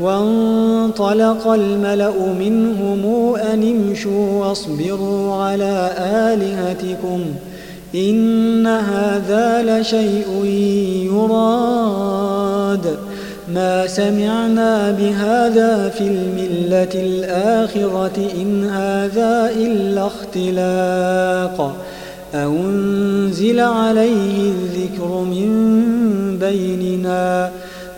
وانطلق الملأ منهم أن امشوا واصبروا على آلهتكم إن هذا لشيء يراد. ما سمعنا بهذا في الملة الآخرة إن هذا إلا اختلاق. أنزل عليه الذكر من بيننا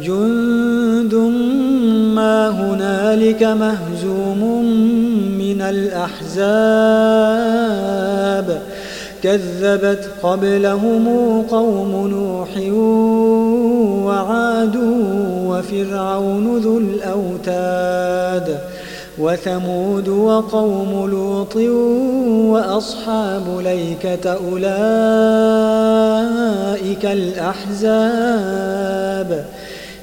جند ما هنالك مهزوم من الأحزاب كذبت قبلهم قوم نوح وعاد وفرعون ذو الأوتاد وثمود وقوم لوط وأصحاب ليكة أولئك الأحزاب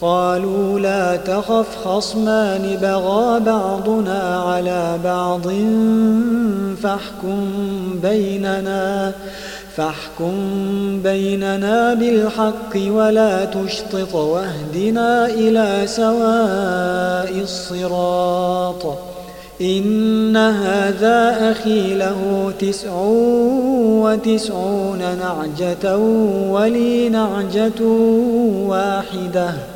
قالوا لا تخف خصمان بغى بعضنا على بعض فاحكم بيننا فاحكم بيننا بالحق ولا تشطط واهدنا إلى سواء الصراط. إن هذا أخي له تسع وتسعون نعجة ولي نعجة واحدة.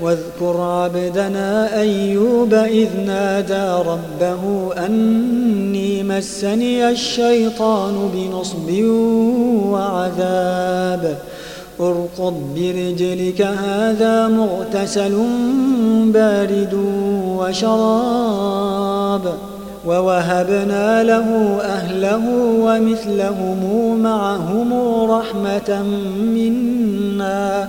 واذكر عبدنا أيوب إذ نادى ربه أني مسني الشيطان بنصب وعذاب. ارقض برجلك هذا مغتسل بارد وشراب. ووهبنا له أهله ومثلهم معهم رحمة منا.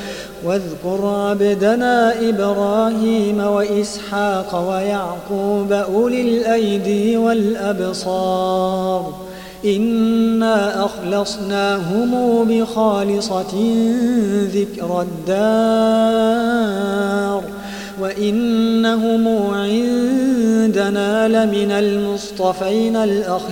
واذكر عبدنا إبراهيم وإسحاق ويعقوب أولي الأيدي والأبصار. إنا أخلصناهم بخالصة ذكر الدار. وإنهم عندنا لمن المصطفين الأخيار.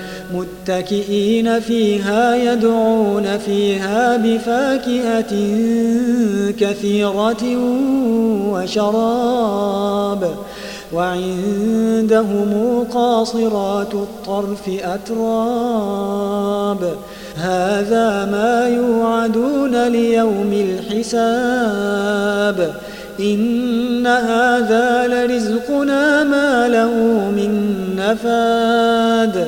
متكئين فيها يدعون فيها بفاكهة كثيرة وشراب. وعندهم قاصرات الطرف أتراب. هذا ما يوعدون ليوم الحساب. إن هذا لرزقنا ما له من نفاد.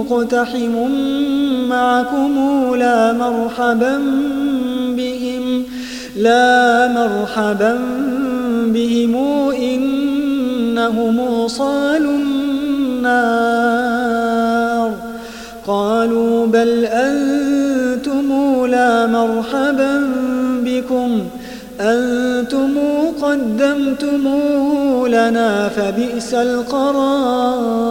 مقتحم معكم لا مرحبا بهم لا مرحبا بهم إنهم صالوا النار. قالوا بل أنتم لا مرحبا بكم أنتم قدمتموه لنا فبئس القرار.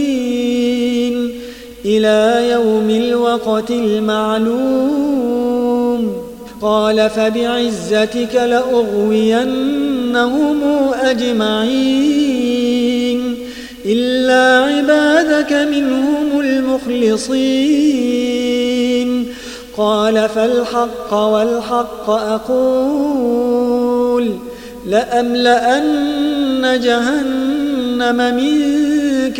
إلى يوم الوقت المعلوم. قال فبعزتك لأغوينهم أجمعين. إلا عبادك منهم المخلصين. قال فالحق والحق أقول لأملأن جهنم منك